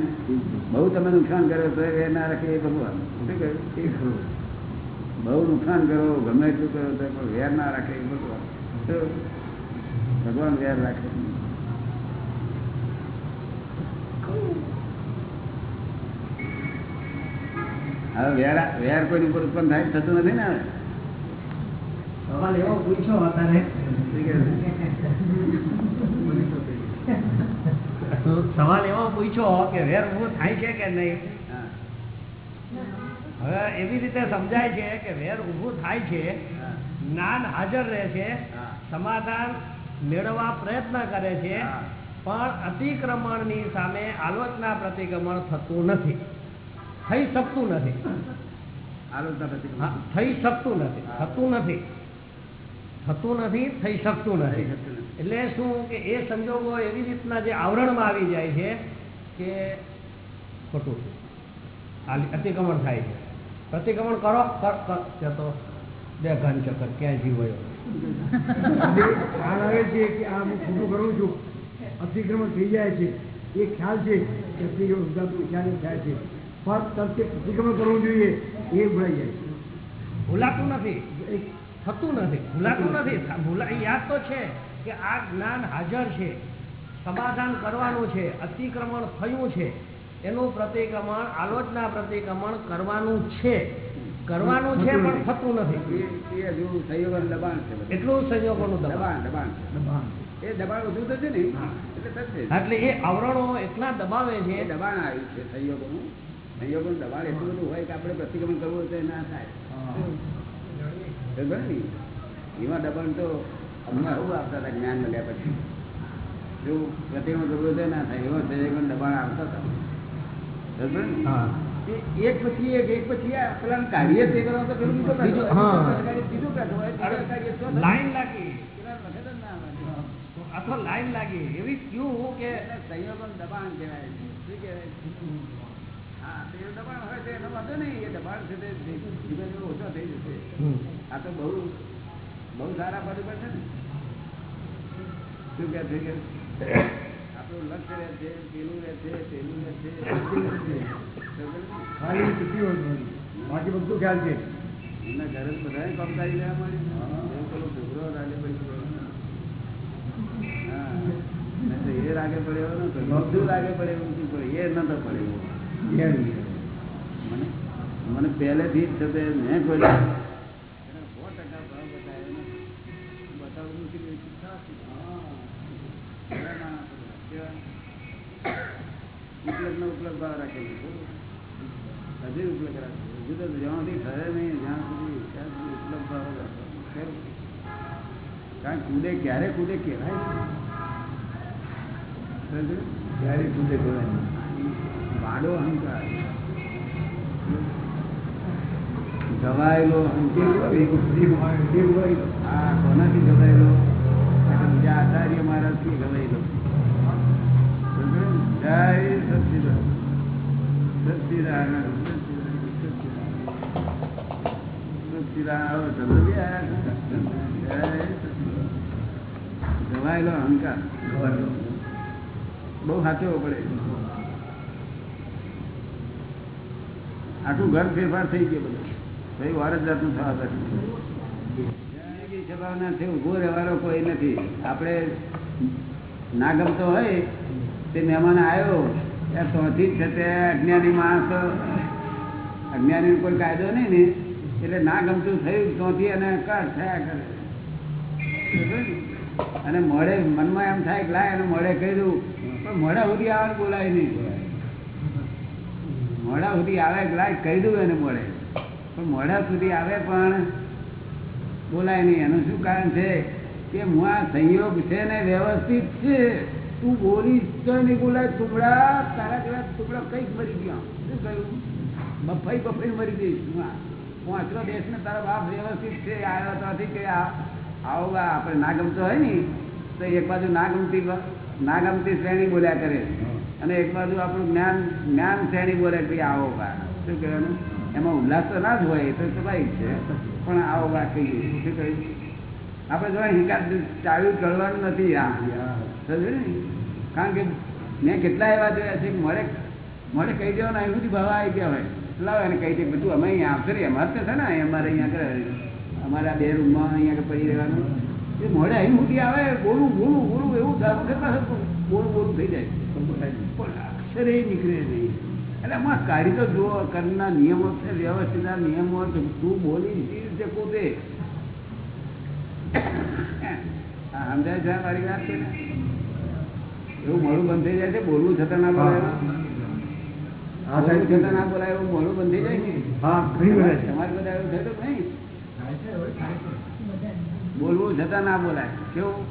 બહુ તમે નુકસાન કરો તો એ વેર ના રાખે એ ભગવાન. શું કહ્યું એ ખરું બહુ નુકસાન કરો, ગમે એટલું કરો તો પણ વેર ના રાખે એ ભગવાન? ભગવાન વેર રાખે. હવે વેર વેર કોઈ ઉપર ઉત્પન્ન થાય થતું નથી ને હવે? સવાલ એવો પૂછ્યો સવાલ એવો કે વેર ઊભો થાય છે કે નહીં? હવે એવી રીતે સમજાય છે કે વેર ઉભું થાય છે જ્ઞાન હાજર રહે છે સમાધાન મેળવવા પ્રયત્ન કરે છે. પણ અતિક્રમણની સામે આલોચના પ્રતિક્રમણ થતું નથી. થઈ શકતું નથી. થઈ શકતું નથી. થતું નથી. થતું નથી થઈ શકતું નથી. એટલે શું કે એ સંજોગો એવી રીતના જે આવરણમાં આવી જાય છે કે ખોટું. અતિક્રમણ થાય છે. પ્રતિક્રમણ કરો કર- કર. ત્યાં તો બે ઘન ચક્કર ક્યાં જીવ વયો ખ્યાલ આવે છે કે આ હું ખોટું કરું છું. અતિક્રમણ થઈ જાય છે. એ ખ્યાલ છે કે અતિક્રમણ ખ્યાલ થાય છે. પ્રતિક્રમણ કરવું જોઈએ એ ભૂલાઈ જાય ભૂલાતું નથી. થતું નથી. ભૂલાતું નથી. ભૂલા યાદ તો છે કે આ જ્ઞાન હાજર છે. સમાધાન કરવાનું છે. અતિક્રમણ થયું છે. એનું પ્રતિક્રમણ આલોચના પ્રતિક્રમણ કરવાનું છે. કરવાનું છે પણ થતું નથી. એ હજુ સંયોગોનું દબાણ છે એટલું સંયોગોનું દબાણ. દબાણ દબાણ એ દબાણ વધુ થશે ને? એટલે એટલે એ આવરણો એટલા દબાવે એ છે દબાણ આવ્યું છે સંયોગોનું. સંયોગોનું દબાણ એટલું બધું હોય કે આપણે પ્રતિક્રમણ કરવું હોય તો ના થાય. ને? એમાં દબાણ તો અમને આવું આપતા હતા જ્ઞાન મળ્યા પછી. જો પ્રતિક્રમણ કરવું હોય ના થાય. એવા સંયોગોનું દબાણ આવતા હતા. એક પછી એક એક પછી પેલા કાર્ય તે કરવા પેલું બીજો બીજું, કાર્ય. લાઈન લાગી. અથવા લાઈન લાગી. એવી ક્યું કે એટલે દબાણ કહેવાય છે. શું કહેવાય? દબાણ હોય તો એનો વાંધો નહીં. એ દબાણ છે તે ધીમે ધીમે ઓછો થઈ જશે. આ તો બહુ બહુ સારા પદ પર છે ને શું કહે છે આપણું લક્ષ્ય રહે છે પેલું રહે છે પેલું રહે છે? ખાલી બાકી બધું ખ્યાલ છે એમના ઘરે બધા બધાએ કામ કરી લેવા માંડ્યું. એવું પેલો છોકરો રાગે પડી. હા. એ રાગે પડ્યો નતો. બધું રાગે પડે એવું શું પડે? એ નતો પડે એવું. મને મને પહેલેથી જ છે મેં કોઈ એને સો ટકા ભાવ બતાવ્યો નથી. બતાવવું નથી કે એ સાચું. હા. કેવા માણસો બધા? કેવા? ઉપલબ્ધનો ઉપલબ્ધ ભાવ રાખેલો હજી ઉપલબ્ધ રાખે હજુ તો જ્યાં સુધી ઠરે નહીં જ્યાં સુધી ત્યાં સુધી ઉપલબ્ધ ભાવ કારણ કૂદે ક્યારે કૂદે કહેવાય ક્યારે કૂદે કહેવાય. વાડો અહંકાર વાર આ કોનાથી ગવાયેલો આ બીજા આચાર્ય મહારાજથી ગવાયેલો સમજ્યું? જય. જય સચ્ચિદાનંદ. ગવાયેલો અહંકાર બહુ સાચવો પડે આખું ઘર ફેરફાર થઈ ગયો બધું. ભાઈ વાર જ જાતનું થવા બેઠું છપાવના છે ઊભો રહેવાનો કોઈ નથી. આપણે ના ગમતો હોય, તે મહેમાન આવ્યો ત્યાં જ છે તે અજ્ઞાની માણસ. અજ્ઞાની કોઈ કાયદો નહીં ને, એટલે ના ગમતું થયું તોથી અને કર થયા કરે. અને મોડે મનમાં એમ થાય કે લાય અને મોડે કહી દઉં, પણ મળે સુધી આવે બોલાય નહીં. મોડા સુધી આવે કે કહી દઉં એને મોડે પણ મોડા સુધી આવે પણ બોલાય નહીં. એનું શું કારણ છે કે હું આ સંયોગ છે ને વ્યવસ્થિત છે. તું બોલી તો નહીં બોલાય. ટુકડા, તારા જેવા ટુકડા કંઈક મરી ગયા. શું કહ્યું? બફાઈ બફાઈ મરી જઈશ હું આ આટલો દેશ ને તારા બાપ વ્યવસ્થિત છે. આવ્યો ત્યાંથી કે આવો આપણે ના ગમતો હોય ને, તો એક બાજુ ના ગમતી ના શ્રેણી બોલ્યા કરે. અને એક બાજુ આપણું જ્ઞાન જ્ઞાન શ્રેણી બોલે ભાઈ આવો બા શું કહેવાનું? એમાં ઉલ્લાસ તો ના જ હોય, એ તો સ્વાભાવિક છે. પણ આવો બા કહીએ. શું કહ્યું? આપણે જો હિંકા ચાલ્યું કરવાનું નથી આ. સમજે ને? કારણ કે મેં કેટલા એવા જોયા છે મળે મળે કહી દેવાના અહીં સુધી ભાવ આવી ગયા હોય. લાવે એને કહી દે બધું અમે અહીંયા આવશે ને, અમારે તો છે ને અમારે અહીંયા કરે અમારા બે રૂમમાં અહીંયા પડી રહેવાનું. એ મોડે અહીં સુધી આવે, બોલું બોલું બોલું, એવું દર વખત બોલું બોલું થઈ જાય. પણ અક્ષરે નીકળે નહીં. એટલે આમાં કાઢી તો જો કરના નિયમો છે વ્યવસ્થિત નિયમો તું બોલી રીતે પોતે. સમજાય છે મારી વાત છે ને? એવું મોડું બંધ થઈ જાય છે બોલવું છતાં ના બોલાય. બોલવું છતાં ના બોલાય એવું મોડું બંધ થઈ જાય ને? છે તમારે બધા એવું થયું નહીં બોલવું છતાં ના બોલાય. કેવું?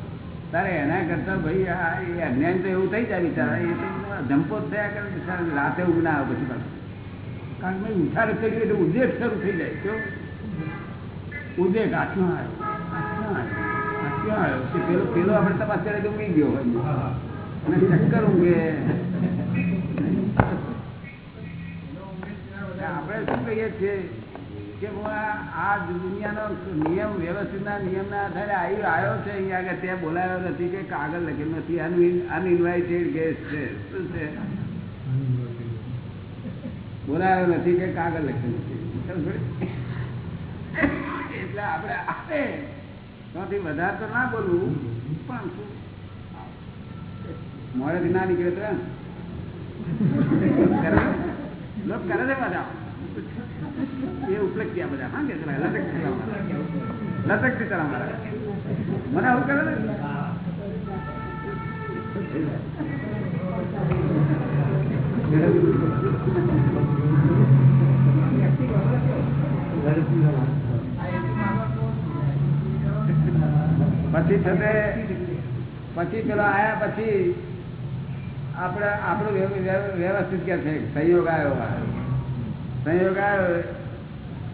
તારે એના કરતા ભાઈ આ એ અજ્ઞાન તો એવું થઈ જાય બિચારા એ તો જંપો થયા કરે બિચારા રાતે ઊંઘ ના આવે પછી પાછું. કારણ કે ઉઠાર કરી એટલે ઉદ્દેશ શરૂ થઈ જાય. કેવું? ઉદ્દેશ આત્મા આવ્યો. આત્મા આવ્યો. કે પેલો પેલો આપણે તપાસ કરે તો ઊંઘી ગયો હોય. અને ચક્કર ઊંઘે. આપણે શું કહીએ છીએ? કે આ દુનિયાનો નિયમ, વ્યવસ્થિતના નિયમના આધારે આવી આવ્યો છે અહીંયા આગળ, ત્યાં બોલાયો નથી કે કાગળ લખેલું નથી. અનઇન્વાઇટેડ ગેસ્ટ છે. શું છે? બોલાયો નથી કે કાગળ લખેલું નથી. એટલે આપણે આપે. ત્યાંથી વધારે તો ના બોલવું. પણ શું? મોડેથી ના નીકળે તો કરે છે બધા? મને આવું કરે પછી છતે પછી પેલો આયા પછી આપણે, આપણું વ્યવ- વ્યવ- વ્યવસ્થિત કે છે? સહયોગ આવ્યો સંયોગ આવ્યો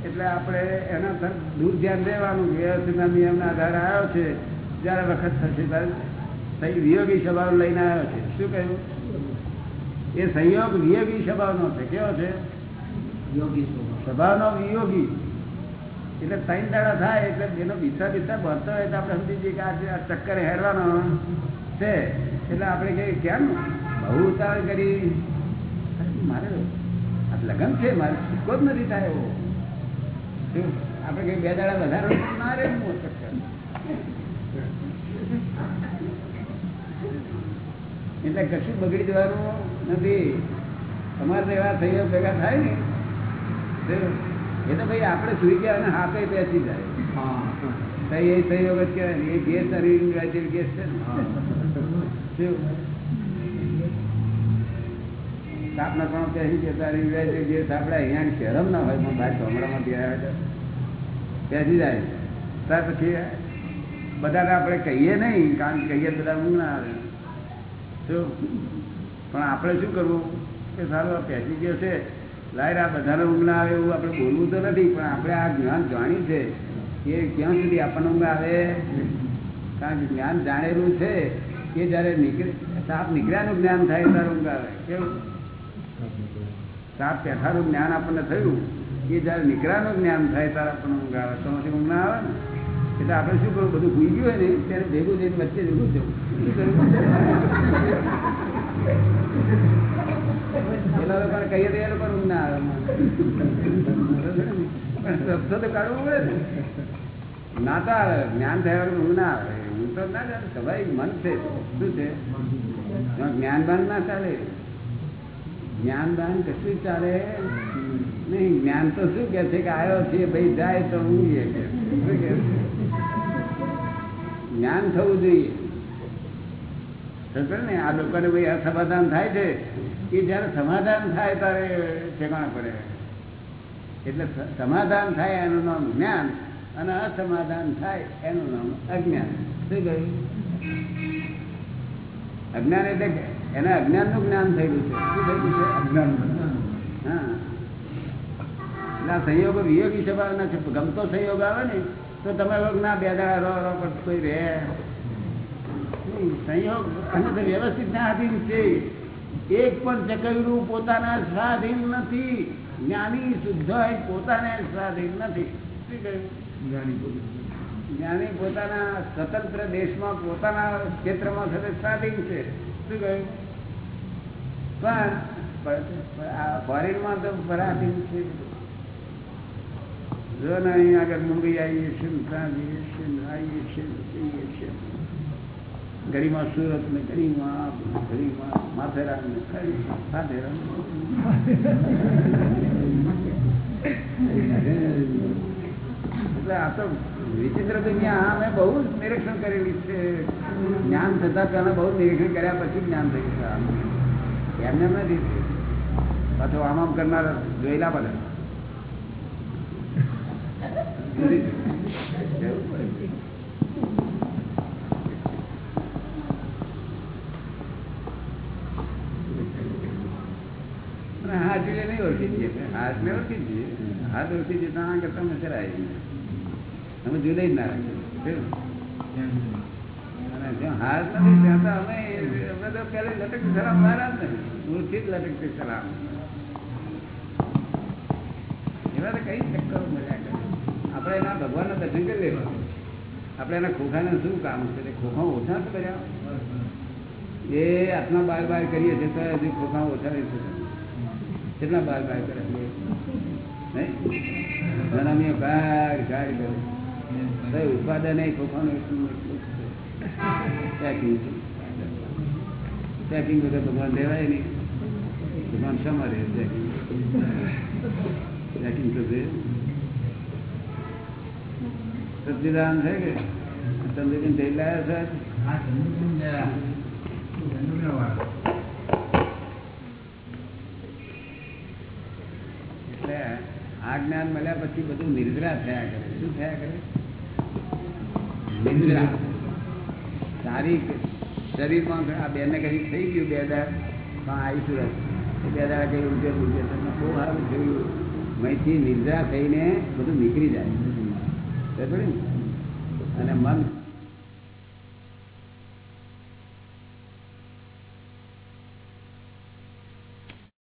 એટલે આપણે એના પર દૂર ધ્યાન દેવાનું વ્યવસ્થિતના નિયમના આધારે આવ્યો છે. જ્યારે વખત થશે ત્યારે વિયોગી સ્વભાવ લઈને આવ્યો છે. શું કહ્યું? એ સંયોગ વિયોગી સ્વભાવનો છે. કેવો છે? યોગી સ્વભાવ. સ્વભાવનો વિયોગી. એટલે ત્રણ દાડા થાય એટલે એનો બીસા બીસા ભરતો હોય તો આપણે સમજી જઈએ કે આ ચક્કર હેરવાનો છે. એટલે આપણે કહીએ કેમ? બહુ ઉતાવળ કરી. મારે લગ્ન છે મારે છૂટકો જ નથી થાય એવો. આપડે આપણે કઈ બે દાડા વધારે ના રે એટલે કશું બગડી જવાનું નથી. તમારે તો એવા થયો ભેગા થાય ને. એ તો ભાઈ આપણે સુઈ ગયા અને હાથે બેસી જાય. તો એ સંયોગ જ કહેવાય એ ગેસ અને ગેસ છે ને. શું? સાપના પણ પહેરી જતા ઇન્વાઇટેડ ગેસ આપણે અહીંયા શહેરમ ના હોય, પણ ભાઈ ગામડામાંથી આવ્યા હોય પહેરી જાય ત્યાર પછી બધાને આપણે કહીએ નહીં, કારણ કે કહીએ બધા ઊંઘ ના આવે પણ આપણે શું કરવું? કે સારું પેસી ગયો છે. લાયર આ બધાને ઊંઘ આવે એવું આપણે બોલવું તો નથી, પણ આપણે આ જ્ઞાન જાણ્યું છે એ ક્યાં સુધી આપણને ઊંઘ આવે. કારણ કે જ્ઞાન જાણેલું છે કે જ્યારે નીકળે, સાપ નીકળ્યાનું જ્ઞાન થાય, ત્યારે ઊંઘ આવે. કેવું? સાપ પેઠાનું જ્ઞાન આપણને થયું, એ જયારે નીકળાનું જ્ઞાન થાય ત્યારે આપણને ઊંઘ આવે તમારી ઊંઘ ના આવે ને, એટલે આપણે શું કરવું? બધું ભૂઈ ગયું હોય ને, ત્યારે ભેગું થઈને વચ્ચે ભેગું જવું. પેલા લોકોને કહીએ તો એ લોકો ઊંઘ ના આવે. પણ શબ્દો તો કાઢવું પડે ને. ના તો આવે, જ્ઞાન થયા ઊંઘ ના આવે. ઊંઘ તો ના ચાલે સભાઈ મન છે, શું છે? જ્ઞાન બાન ના ચાલે. જ્ઞાનબાન કશું ચાલે? નહીં, જ્ઞાન તો શું કે છે કે આવ્યો છે ભાઈ જાય તો ઊંઘીએ કે. કે? જ્ઞાન થવું જોઈએ. સમજ ને આ લોકોને ભાઈ અસમાધાન થાય છે? એ જયારે સમાધાન થાય ત્યારે ઠેકાણ પડે. એટલે સમાધાન થાય એનું નામ જ્ઞાન અને અસમાધાન થાય એનું નામ અજ્ઞાન. શું કહ્યું? અજ્ઞાન એટલે કે એના અજ્ઞાનનું જ્ઞાન થયેલું છે. શું થયેલું છે? અજ્ઞાન હા. એટલે આ સંયોગો વિયોગી સ્વભાવના છે. ગમતો સંયોગ આવે ને તો તમે ના બે દાડા રો રો પર કોઈ રહે. સંયોગ અને તો વ્યવસ્થિત ના આધીન છે. એક પણ ચકરડું પોતાના સ્વાધીન નથી. જ્ઞાની શુદ્ધ પોતાને સ્વાધીન નથી. શું કહ્યું? જ્ઞાની જ્ઞાની પોતાના સ્વતંત્ર દેશમાં પોતાના ક્ષેત્રમાં સાથે સ્વાધીન છે. શું કહ્યું? પણ પણ આ ફોરેનમાં તો પરાધીન છે જો ને અહીં આગળ મુંબઈ આવીએ છીએ ને ત્યાં જઈએ છીએ ને આવીએ છીએ ને જઈએ છીએ ઘડીમાં સુરત ને ઘડીમાં આ, ઘડીમાં માથેરાન ને ઘડી માથેરાન એટલે આ તો વિચિત્ર દુનિયા અમે બહુ જ નિરીક્ષણ કરેલી છે જ્ઞાન થતા પહેલા બહુ નિરીક્ષણ કર્યા પછી જ્ઞાન થયું છે આમ. એમને એમ નથી. પાછો આમ આમ કરનાર જોયેલા બધા. હાથ જોડે નહીં ઓળખી જઈએ હાથ ને ઓળખી જઈએ. હાથ ઓળખી જઈએ તો આ કરતા મચર આવી અમે જુદા જ ના રાખીએ. હાથ નથી ત્યાં અમે કરે. દર્શન કરી લેવા. આપણે એના ખોખાને શું કામ છે? ખોખા ઓછા છે એ આત્મા બાર બાર કરીએ છીએ તો હજી ખોખા ઓછા રહી કેટલા બાર બાર કરે નહીં? જણાવીએ કાર કાર કરે. તો ઉત્પાદન એ ખોખાનું એટલું એટલું પેકિંગ પેકિંગ વગર ભગવાન રહેવાય નહીં ભગવાન શમાં રહે પેકિંગ પેકિંગ તો છે સચિદાન છે કે ચંદ્રબીન જઈ લાયા છે એટલે આ જ્ઞાન મળ્યા પછી બધું નિર્દ્રા થયા કરે શું થયા કરે નિદ્રા સારી શરીરમાં આ બેને કઈ થઈ ગયું બે દાડા આવીશું રસ બે દાડા કઈ ઉજે ઉજે તમને બહુ સારું જોયું મહીથી નિદ્રા થઈને બધું નીકળી જાય. અને મન